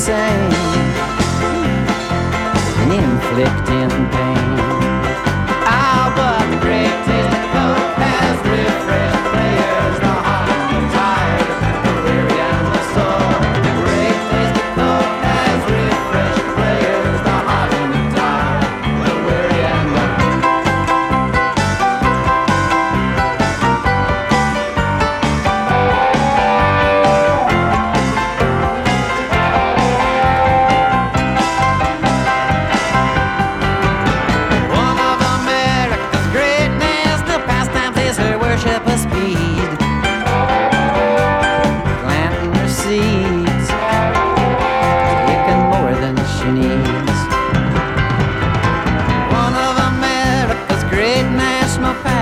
insane An inflicting pain.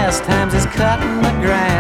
pasttimes is cutting the grass.